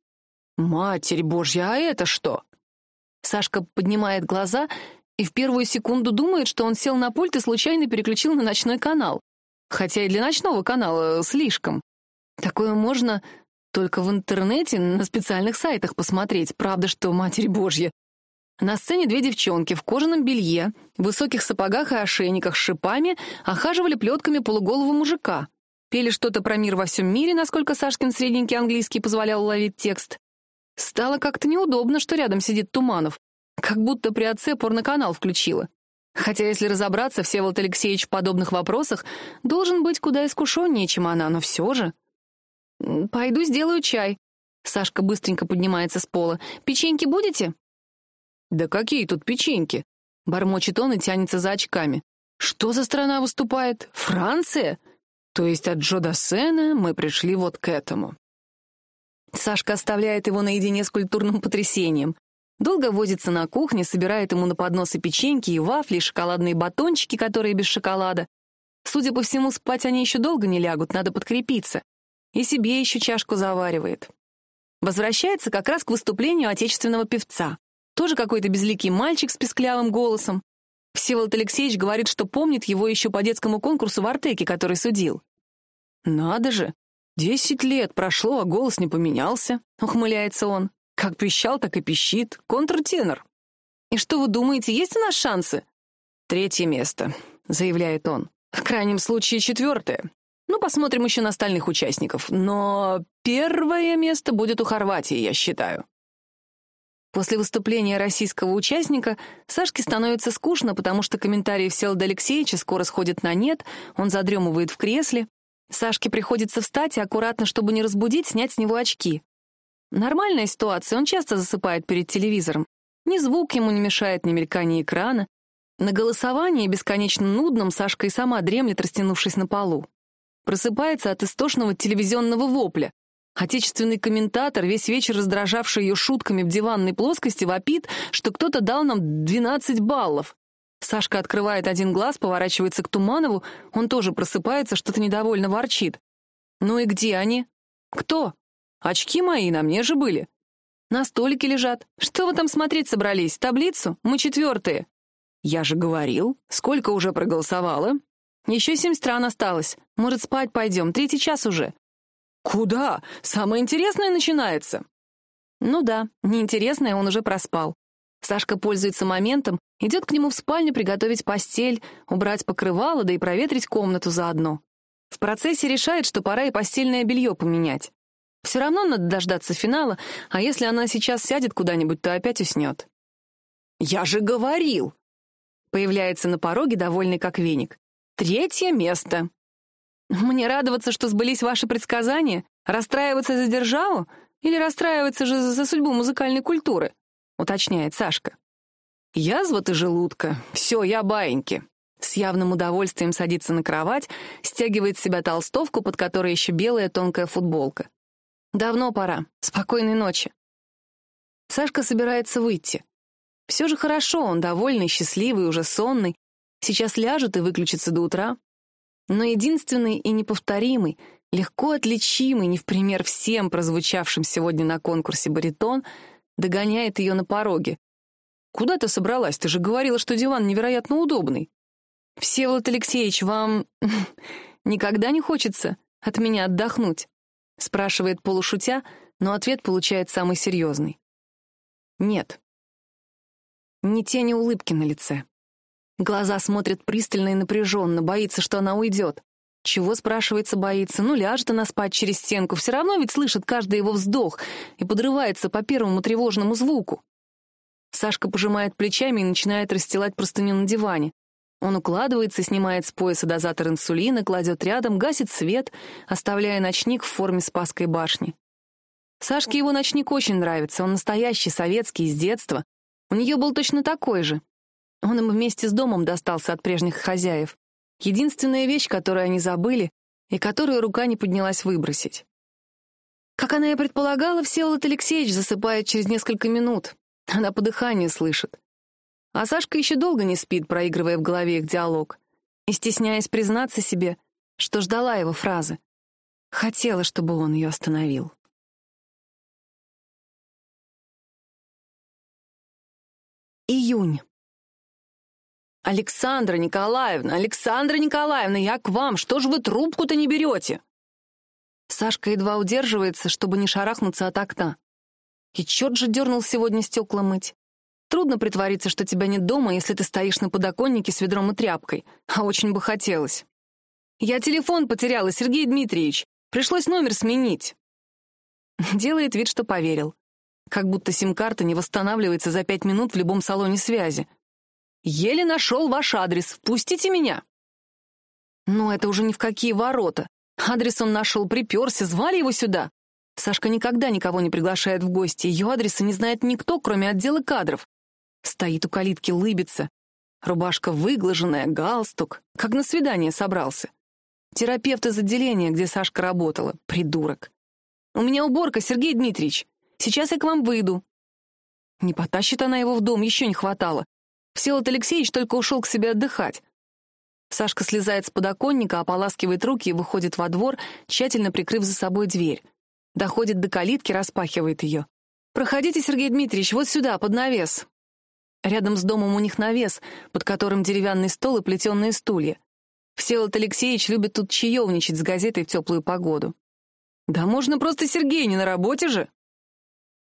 «Матерь Божья, а это что?» Сашка поднимает глаза и в первую секунду думает, что он сел на пульт и случайно переключил на ночной канал хотя и для ночного канала слишком. Такое можно только в интернете, на специальных сайтах посмотреть, правда, что, Матерь Божья. На сцене две девчонки в кожаном белье, в высоких сапогах и ошейниках с шипами охаживали плетками полуголого мужика. Пели что-то про мир во всем мире, насколько Сашкин средненький английский позволял ловить текст. Стало как-то неудобно, что рядом сидит Туманов. Как будто при отце порноканал включила. Хотя, если разобраться, Всеволод Алексеевич в подобных вопросах должен быть куда искушеннее, чем она, но все же... «Пойду сделаю чай». Сашка быстренько поднимается с пола. «Печеньки будете?» «Да какие тут печеньки?» Бормочет он и тянется за очками. «Что за страна выступает? Франция? То есть от Джо Дассена мы пришли вот к этому». Сашка оставляет его наедине с культурным потрясением. Долго возится на кухне, собирает ему на подносы печеньки и вафли, и шоколадные батончики, которые без шоколада. Судя по всему, спать они еще долго не лягут, надо подкрепиться. И себе еще чашку заваривает. Возвращается как раз к выступлению отечественного певца. Тоже какой-то безликий мальчик с песклявым голосом. Всеволод Алексеевич говорит, что помнит его еще по детскому конкурсу в Артеке, который судил. «Надо же! Десять лет прошло, а голос не поменялся», — ухмыляется он. «Как пищал, так и пищит. Контртенор». «И что вы думаете, есть у нас шансы?» «Третье место», — заявляет он. «В крайнем случае четвертое. Ну, посмотрим еще на остальных участников. Но первое место будет у Хорватии, я считаю». После выступления российского участника Сашке становится скучно, потому что комментарии Всеволода Алексеевича скоро сходят на нет, он задремывает в кресле. Сашке приходится встать и аккуратно, чтобы не разбудить, снять с него очки. Нормальная ситуация, он часто засыпает перед телевизором. Ни звук ему не мешает, ни мелькание экрана. На голосовании, бесконечно нудном, Сашка и сама дремлет, растянувшись на полу. Просыпается от истошного телевизионного вопля. Отечественный комментатор, весь вечер раздражавший ее шутками в диванной плоскости, вопит, что кто-то дал нам 12 баллов. Сашка открывает один глаз, поворачивается к Туманову, он тоже просыпается, что-то недовольно ворчит. «Ну и где они?» «Кто?» «Очки мои на мне же были». «На столике лежат. Что вы там смотреть собрались? Таблицу? Мы четвертые». «Я же говорил. Сколько уже проголосовало?» «Еще семь стран осталось. Может, спать пойдем? Третий час уже». «Куда? Самое интересное начинается!» Ну да, неинтересное он уже проспал. Сашка пользуется моментом, идет к нему в спальню приготовить постель, убрать покрывало, да и проветрить комнату заодно. В процессе решает, что пора и постельное белье поменять. Все равно надо дождаться финала, а если она сейчас сядет куда-нибудь, то опять уснет. «Я же говорил!» Появляется на пороге, довольный как веник. «Третье место!» Мне радоваться, что сбылись ваши предсказания? Расстраиваться за державу? Или расстраиваться же за судьбу музыкальной культуры? Уточняет Сашка. Язва ты желудка. Все, я баиньки. С явным удовольствием садится на кровать, стягивает с себя толстовку, под которой еще белая тонкая футболка. Давно пора. Спокойной ночи. Сашка собирается выйти. Все же хорошо, он довольный, счастливый, уже сонный. Сейчас ляжет и выключится до утра но единственный и неповторимый, легко отличимый, не в пример всем прозвучавшим сегодня на конкурсе баритон, догоняет ее на пороге. «Куда ты собралась? Ты же говорила, что диван невероятно удобный». «Всеволод Алексеевич, вам никогда не хочется от меня отдохнуть?» — спрашивает полушутя, но ответ получает самый серьезный. «Нет». Ни тени улыбки на лице. Глаза смотрят пристально и напряженно, боится, что она уйдет. Чего, спрашивается, боится? Ну, ляжет она спать через стенку, все равно ведь слышит каждый его вздох и подрывается по первому тревожному звуку. Сашка пожимает плечами и начинает расстилать простыню на диване. Он укладывается, снимает с пояса дозатор инсулина, кладет рядом, гасит свет, оставляя ночник в форме Спасской башни. Сашке его ночник очень нравится, он настоящий, советский, из детства. У нее был точно такой же, он им вместе с домом достался от прежних хозяев. Единственная вещь, которую они забыли и которую рука не поднялась выбросить. Как она и предполагала, Всеволод Алексеевич засыпает через несколько минут. Она по дыханию слышит. А Сашка еще долго не спит, проигрывая в голове их диалог. И стесняясь признаться себе, что ждала его фразы. Хотела, чтобы он ее остановил. Июнь. «Александра Николаевна, Александра Николаевна, я к вам! Что ж вы трубку-то не берете?» Сашка едва удерживается, чтобы не шарахнуться от окна. И черт же дернул сегодня стекла мыть. Трудно притвориться, что тебя нет дома, если ты стоишь на подоконнике с ведром и тряпкой, а очень бы хотелось. «Я телефон потеряла, Сергей Дмитриевич. Пришлось номер сменить». Делает вид, что поверил. Как будто сим-карта не восстанавливается за пять минут в любом салоне связи. Еле нашел ваш адрес. Впустите меня. Но это уже ни в какие ворота. Адрес он нашел, приперся, звали его сюда. Сашка никогда никого не приглашает в гости. Ее адреса не знает никто, кроме отдела кадров. Стоит у калитки, лыбится. Рубашка выглаженная, галстук. Как на свидание собрался. Терапевт из отделения, где Сашка работала. Придурок. «У меня уборка, Сергей Дмитриевич. Сейчас я к вам выйду». Не потащит она его в дом, еще не хватало. Всеволод Алексеевич только ушел к себе отдыхать. Сашка слезает с подоконника, ополаскивает руки и выходит во двор, тщательно прикрыв за собой дверь. Доходит до калитки, распахивает ее. «Проходите, Сергей Дмитриевич, вот сюда, под навес». Рядом с домом у них навес, под которым деревянный стол и плетеные стулья. Всеволод Алексеевич любит тут чаевничать с газетой в теплую погоду. «Да можно просто Сергей, не на работе же!»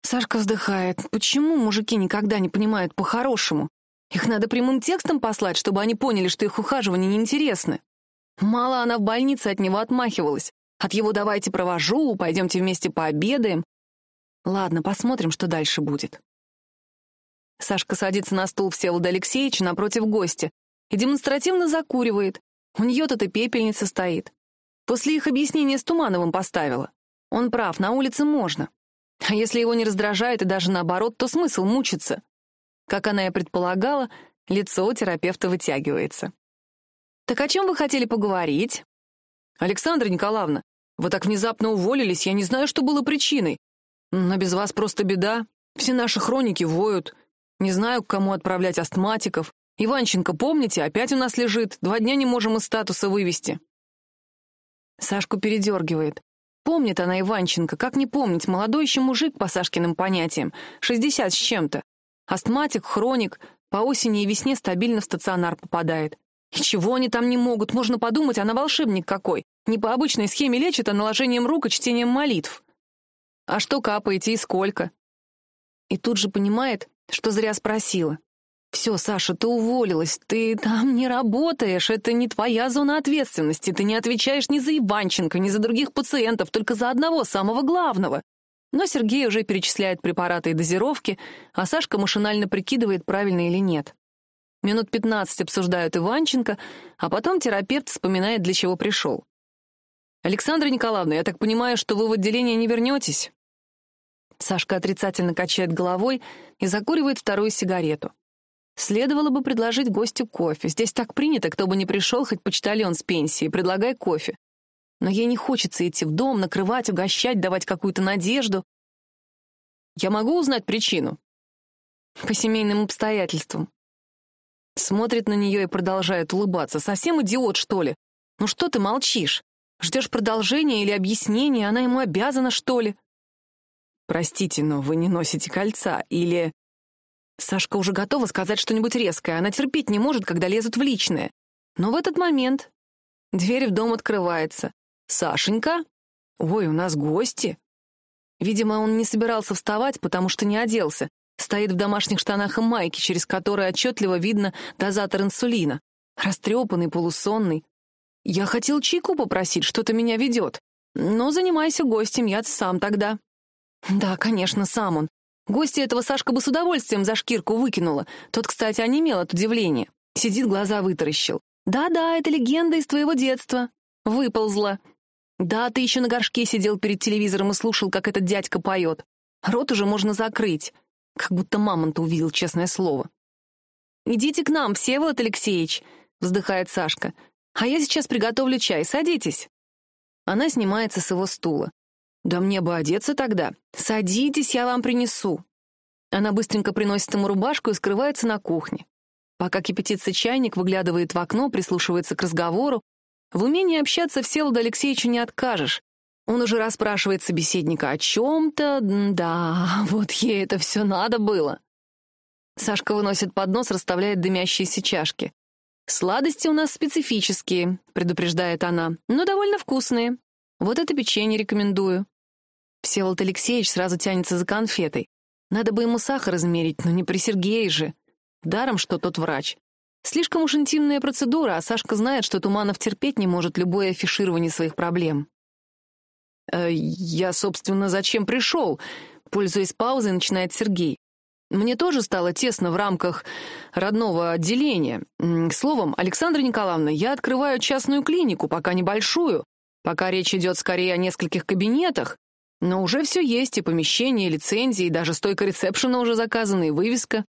Сашка вздыхает. Почему мужики никогда не понимают по-хорошему? Их надо прямым текстом послать, чтобы они поняли, что их ухаживания неинтересны. Мало она в больнице от него отмахивалась. От его «давайте провожу», «пойдемте вместе пообедаем». Ладно, посмотрим, что дальше будет. Сашка садится на стул Всеволода Алексеевича напротив гостя и демонстративно закуривает. У нее тут и пепельница стоит. После их объяснения с Тумановым поставила. Он прав, на улице можно. А если его не раздражает и даже наоборот, то смысл мучиться? Как она и предполагала, лицо у терапевта вытягивается. «Так о чем вы хотели поговорить?» «Александра Николаевна, вы так внезапно уволились, я не знаю, что было причиной. Но без вас просто беда. Все наши хроники воют. Не знаю, к кому отправлять астматиков. Иванченко, помните, опять у нас лежит. Два дня не можем из статуса вывести». Сашку передергивает. Помнит она Иванченко, как не помнить, молодой еще мужик по Сашкиным понятиям, шестьдесят с чем-то. Астматик, хроник, по осени и весне стабильно в стационар попадает. И чего они там не могут, можно подумать, она волшебник какой. Не по обычной схеме лечит, а наложением рук и чтением молитв. А что капаете и сколько? И тут же понимает, что зря спросила. «Все, Саша, ты уволилась, ты там не работаешь, это не твоя зона ответственности, ты не отвечаешь ни за Иванченко, ни за других пациентов, только за одного, самого главного». Но Сергей уже перечисляет препараты и дозировки, а Сашка машинально прикидывает, правильно или нет. Минут пятнадцать обсуждают Иванченко, а потом терапевт вспоминает, для чего пришел. «Александра Николаевна, я так понимаю, что вы в отделение не вернетесь?» Сашка отрицательно качает головой и закуривает вторую сигарету. Следовало бы предложить гостю кофе. Здесь так принято, кто бы ни пришел, хоть почтальон с пенсии, предлагай кофе. Но ей не хочется идти в дом, накрывать, угощать, давать какую-то надежду. Я могу узнать причину? По семейным обстоятельствам. Смотрит на нее и продолжает улыбаться. Совсем идиот, что ли? Ну что ты молчишь? Ждешь продолжения или объяснения? Она ему обязана, что ли? Простите, но вы не носите кольца. Или... Сашка уже готова сказать что-нибудь резкое. Она терпеть не может, когда лезут в личное. Но в этот момент дверь в дом открывается. «Сашенька? Ой, у нас гости!» Видимо, он не собирался вставать, потому что не оделся. Стоит в домашних штанах и майке, через которые отчетливо видно дозатор инсулина. Растрепанный, полусонный. «Я хотел чайку попросить, что-то меня ведет. Но занимайся гостем, я сам тогда». Да, конечно, сам он. Гости этого Сашка бы с удовольствием за шкирку выкинула. Тот, кстати, онемел от удивления. Сидит, глаза вытаращил. «Да-да, это легенда из твоего детства. Выползла. Да, ты еще на горшке сидел перед телевизором и слушал, как этот дядька поет. Рот уже можно закрыть. Как будто мамонта увидел, честное слово. «Идите к нам, Всеволод Алексеевич», — вздыхает Сашка. «А я сейчас приготовлю чай. Садитесь». Она снимается с его стула. «Да мне бы одеться тогда. Садитесь, я вам принесу». Она быстренько приносит ему рубашку и скрывается на кухне. Пока кипятится чайник, выглядывает в окно, прислушивается к разговору. В умении общаться Всеволоду Алексеевичу не откажешь. Он уже расспрашивает собеседника о чем-то. Да, вот ей это все надо было. Сашка выносит поднос, расставляет дымящиеся чашки. «Сладости у нас специфические», — предупреждает она, — «но довольно вкусные. Вот это печенье рекомендую». Всеволод Алексеевич сразу тянется за конфетой. Надо бы ему сахар измерить, но не при Сергее же. Даром, что тот врач. Слишком уж интимная процедура, а Сашка знает, что Туманов терпеть не может любое афиширование своих проблем. «Э, «Я, собственно, зачем пришел?» Пользуясь паузой, начинает Сергей. «Мне тоже стало тесно в рамках родного отделения. Словом, Александра Николаевна, я открываю частную клинику, пока небольшую, пока речь идет скорее о нескольких кабинетах, но уже все есть, и помещение, и лицензии, и даже стойка ресепшена уже заказана, и вывеска.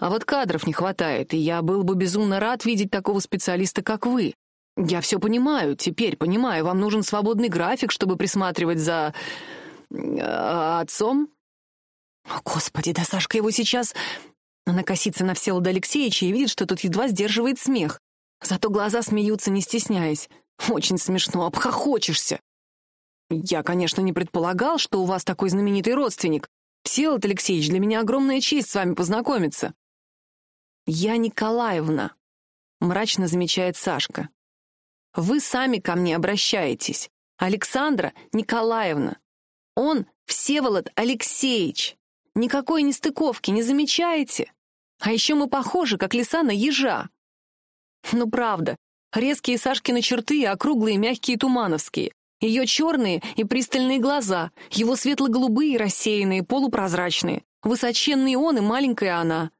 А вот кадров не хватает, и я был бы безумно рад видеть такого специалиста, как вы. Я все понимаю, теперь понимаю, вам нужен свободный график, чтобы присматривать за... Э, отцом? Господи, да Сашка его сейчас... Она косится на Всеволода Алексеевича и видит, что тот едва сдерживает смех. Зато глаза смеются, не стесняясь. Очень смешно, обхохочешься. Я, конечно, не предполагал, что у вас такой знаменитый родственник. Всеволод Алексеевич, для меня огромная честь с вами познакомиться. Я Николаевна, мрачно замечает Сашка. Вы сами ко мне обращаетесь. Александра Николаевна. Он Всеволод Алексеевич. Никакой нестыковки, не замечаете? А еще мы похожи, как лиса на ежа. Ну, правда, резкие Сашкины черты и округлые мягкие тумановские. Ее черные и пристальные глаза, его светло-голубые, рассеянные, полупрозрачные, высоченный он и маленькая она.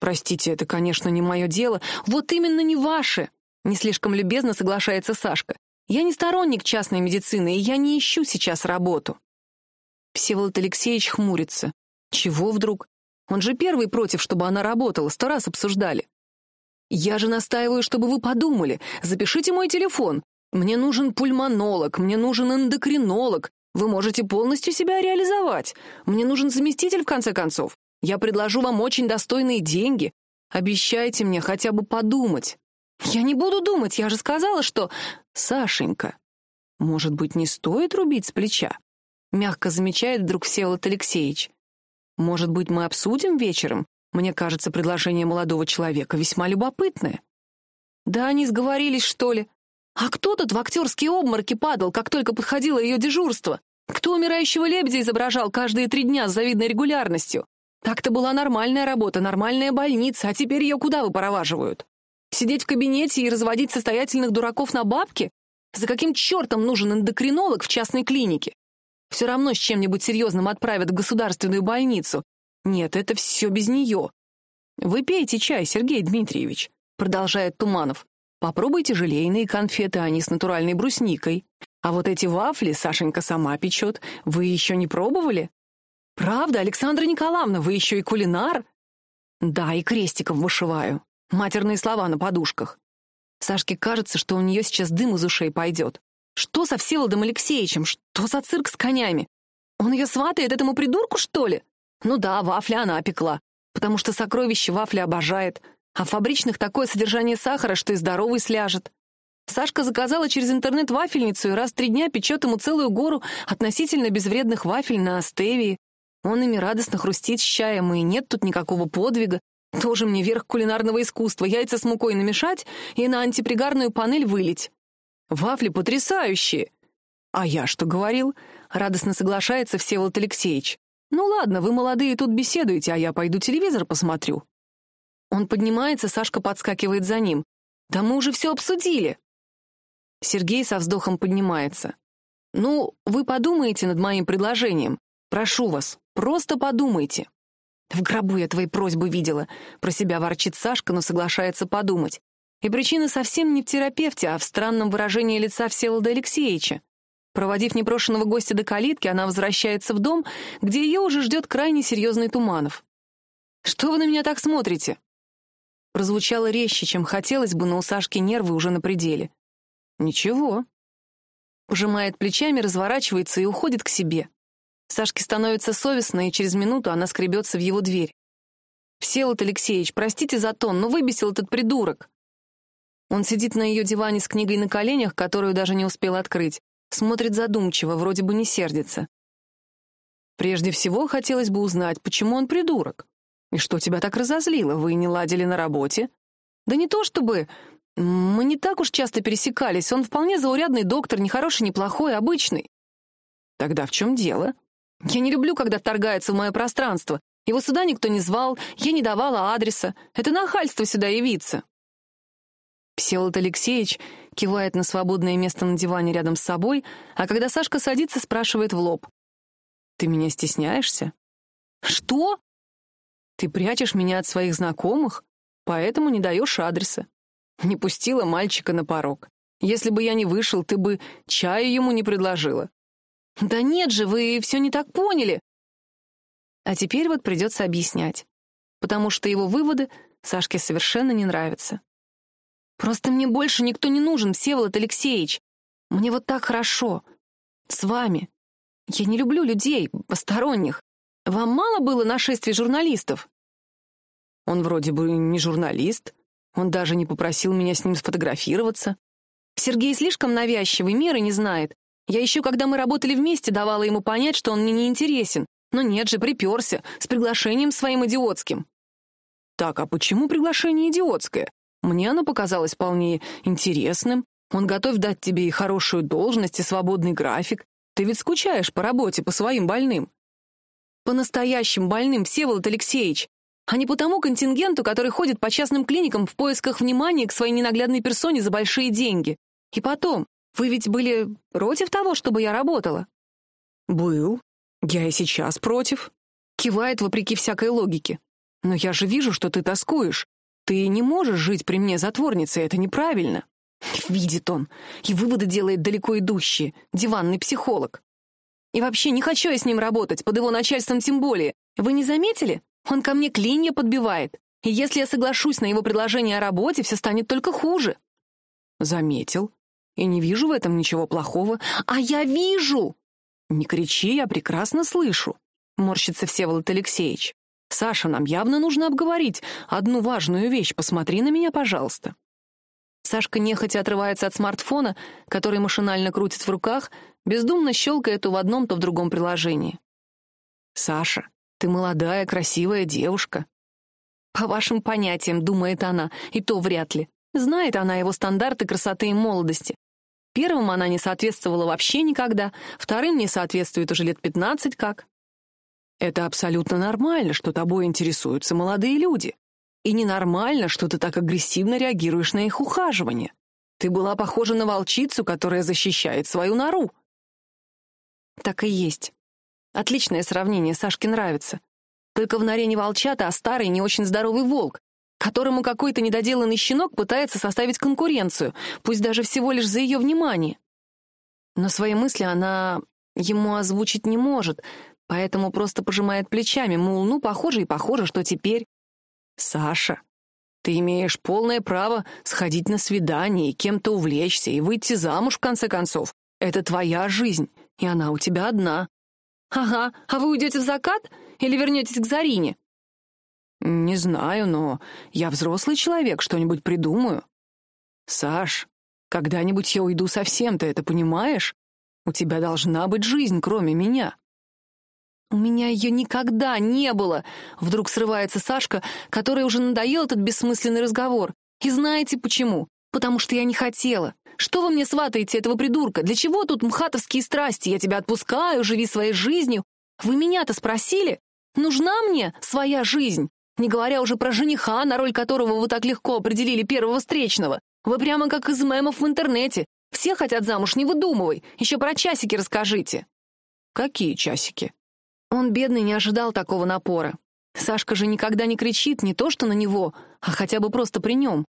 Простите, это, конечно, не мое дело. Вот именно не ваше. Не слишком любезно соглашается Сашка. Я не сторонник частной медицины, и я не ищу сейчас работу. Всеволод Алексеевич хмурится. Чего вдруг? Он же первый против, чтобы она работала, сто раз обсуждали. Я же настаиваю, чтобы вы подумали. Запишите мой телефон. Мне нужен пульмонолог, мне нужен эндокринолог. Вы можете полностью себя реализовать. Мне нужен заместитель, в конце концов. Я предложу вам очень достойные деньги. Обещайте мне хотя бы подумать. Я не буду думать, я же сказала, что... Сашенька, может быть, не стоит рубить с плеча? Мягко замечает вдруг Всеволод Алексеевич. Может быть, мы обсудим вечером? Мне кажется, предложение молодого человека весьма любопытное. Да они сговорились, что ли? А кто тут в актерские обмороки падал, как только подходило ее дежурство? Кто умирающего лебедя изображал каждые три дня с завидной регулярностью? Так-то была нормальная работа, нормальная больница, а теперь ее куда выпроваживают? Сидеть в кабинете и разводить состоятельных дураков на бабки? За каким чертом нужен эндокринолог в частной клинике? Все равно с чем-нибудь серьезным отправят в государственную больницу. Нет, это все без нее. Вы пейте чай, Сергей Дмитриевич, продолжает Туманов. Попробуйте желейные конфеты, они с натуральной брусникой. А вот эти вафли Сашенька сама печет. Вы еще не пробовали? Правда, Александра Николаевна, вы еще и кулинар? Да, и крестиком вышиваю. Матерные слова на подушках. Сашке кажется, что у нее сейчас дым из ушей пойдет. Что со Всеволодом Алексеевичем? Что за цирк с конями? Он ее сватает этому придурку, что ли? Ну да, вафли она пекла, потому что сокровище вафли обожает, а в фабричных такое содержание сахара, что и здоровый сляжет. Сашка заказала через интернет вафельницу и раз в три дня печет ему целую гору относительно безвредных вафель на стевии. Он ими радостно хрустит с чаем, и нет тут никакого подвига. Тоже мне верх кулинарного искусства. Яйца с мукой намешать и на антипригарную панель вылить. Вафли потрясающие. А я что говорил? Радостно соглашается Всеволод Алексеевич. Ну ладно, вы молодые тут беседуете, а я пойду телевизор посмотрю. Он поднимается, Сашка подскакивает за ним. Да мы уже все обсудили. Сергей со вздохом поднимается. Ну, вы подумаете над моим предложением. Прошу вас, просто подумайте. В гробу я твои просьбы видела. Про себя ворчит Сашка, но соглашается подумать. И причина совсем не в терапевте, а в странном выражении лица Всеволода Алексеевича. Проводив непрошенного гостя до калитки, она возвращается в дом, где ее уже ждет крайне серьезный Туманов. «Что вы на меня так смотрите?» Прозвучало резче, чем хотелось бы, но у Сашки нервы уже на пределе. «Ничего». Пожимает плечами, разворачивается и уходит к себе. Сашке становится совестно, и через минуту она скребется в его дверь. «Всеволод Алексеевич, простите за тон, но выбесил этот придурок». Он сидит на ее диване с книгой на коленях, которую даже не успел открыть. Смотрит задумчиво, вроде бы не сердится. Прежде всего, хотелось бы узнать, почему он придурок. И что тебя так разозлило? Вы не ладили на работе? Да не то чтобы... Мы не так уж часто пересекались. Он вполне заурядный доктор, не хороший, не плохой, обычный. Тогда в чем дело? Я не люблю, когда вторгается в мое пространство. Его сюда никто не звал, я не давала адреса. Это нахальство сюда явиться. Всеволод Алексеевич кивает на свободное место на диване рядом с собой, а когда Сашка садится, спрашивает в лоб. «Ты меня стесняешься?» «Что?» «Ты прячешь меня от своих знакомых, поэтому не даешь адреса. Не пустила мальчика на порог. Если бы я не вышел, ты бы чаю ему не предложила». «Да нет же, вы все не так поняли». А теперь вот придется объяснять, потому что его выводы Сашке совершенно не нравятся. Просто мне больше никто не нужен, Всеволод Алексеевич. Мне вот так хорошо. С вами. Я не люблю людей, посторонних. Вам мало было нашествий журналистов? Он вроде бы не журналист. Он даже не попросил меня с ним сфотографироваться. Сергей слишком навязчивый, меры не знает. Я еще, когда мы работали вместе, давала ему понять, что он мне не интересен. Но нет же, приперся, с приглашением своим идиотским. Так, а почему приглашение идиотское? Мне оно показалось вполне интересным. Он готов дать тебе и хорошую должность, и свободный график. Ты ведь скучаешь по работе, по своим больным. По настоящим больным, Всеволод Алексеевич, а не по тому контингенту, который ходит по частным клиникам в поисках внимания к своей ненаглядной персоне за большие деньги. И потом, вы ведь были против того, чтобы я работала? Был. Я и сейчас против. Кивает вопреки всякой логике. Но я же вижу, что ты тоскуешь. Ты не можешь жить при мне затворницей, это неправильно. Видит он. И выводы делает далеко идущие. Диванный психолог. И вообще, не хочу я с ним работать, под его начальством тем более. Вы не заметили? Он ко мне клинья подбивает. И если я соглашусь на его предложение о работе, все станет только хуже. Заметил. И не вижу в этом ничего плохого. А я вижу! Не кричи, я прекрасно слышу. Морщится Всеволод Алексеевич. Саша, нам явно нужно обговорить одну важную вещь. Посмотри на меня, пожалуйста. Сашка нехотя отрывается от смартфона, который машинально крутит в руках, бездумно щелкая то в одном, то в другом приложении. «Саша, ты молодая, красивая девушка». «По вашим понятиям», — думает она, и то вряд ли. Знает она его стандарты красоты и молодости. Первым она не соответствовала вообще никогда, вторым не соответствует уже лет пятнадцать как. Это абсолютно нормально, что тобой интересуются молодые люди. И ненормально, что ты так агрессивно реагируешь на их ухаживание. Ты была похожа на волчицу, которая защищает свою нору. Так и есть. Отличное сравнение, Сашке нравится. Только в норе не волчата, а старый, не очень здоровый волк, которому какой-то недоделанный щенок пытается составить конкуренцию, пусть даже всего лишь за ее внимание. Но свои мысли она ему озвучить не может, поэтому просто пожимает плечами, мол, ну, похоже и похоже, что теперь... Саша, ты имеешь полное право сходить на свидание и кем-то увлечься и выйти замуж, в конце концов. Это твоя жизнь, и она у тебя одна. Ага, а вы уйдете в закат или вернетесь к Зарине? Не знаю, но я взрослый человек, что-нибудь придумаю. Саш, когда-нибудь я уйду совсем, ты это понимаешь? У тебя должна быть жизнь, кроме меня. У меня ее никогда не было. Вдруг срывается Сашка, которой уже надоел этот бессмысленный разговор. И знаете почему? Потому что я не хотела. Что вы мне сватаете этого придурка? Для чего тут мхатовские страсти? Я тебя отпускаю, живи своей жизнью. Вы меня-то спросили? Нужна мне своя жизнь? Не говоря уже про жениха, на роль которого вы так легко определили первого встречного. Вы прямо как из мемов в интернете. Все хотят замуж, не выдумывай. Еще про часики расскажите. Какие часики? Он, бедный, не ожидал такого напора. Сашка же никогда не кричит не то что на него, а хотя бы просто при нем.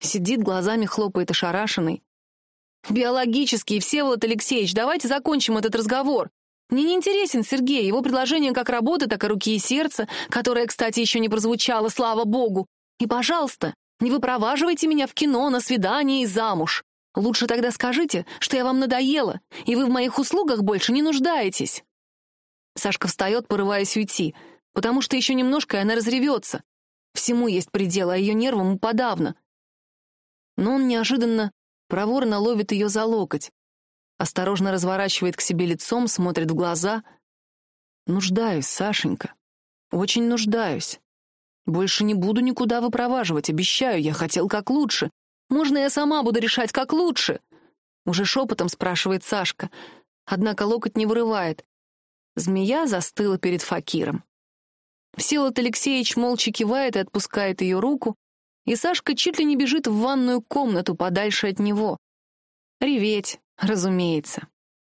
Сидит, глазами хлопает ошарашенный. «Биологический, Всеволод Алексеевич, давайте закончим этот разговор. Мне не интересен Сергей, его предложение как работы, так и руки и сердца, которое, кстати, еще не прозвучало, слава богу. И, пожалуйста, не выпроваживайте меня в кино, на свидание и замуж. Лучше тогда скажите, что я вам надоела, и вы в моих услугах больше не нуждаетесь». Сашка встает, порываясь уйти, потому что еще немножко, и она разревется. Всему есть предел, а ее нервам подавно. Но он неожиданно проворно ловит ее за локоть, осторожно разворачивает к себе лицом, смотрит в глаза. «Нуждаюсь, Сашенька, очень нуждаюсь. Больше не буду никуда выпроваживать, обещаю, я хотел как лучше. Можно я сама буду решать, как лучше?» Уже шепотом спрашивает Сашка, однако локоть не вырывает. Змея застыла перед факиром. Всеволод Алексеевич молча кивает и отпускает ее руку, и Сашка чуть ли не бежит в ванную комнату подальше от него. Реветь, разумеется.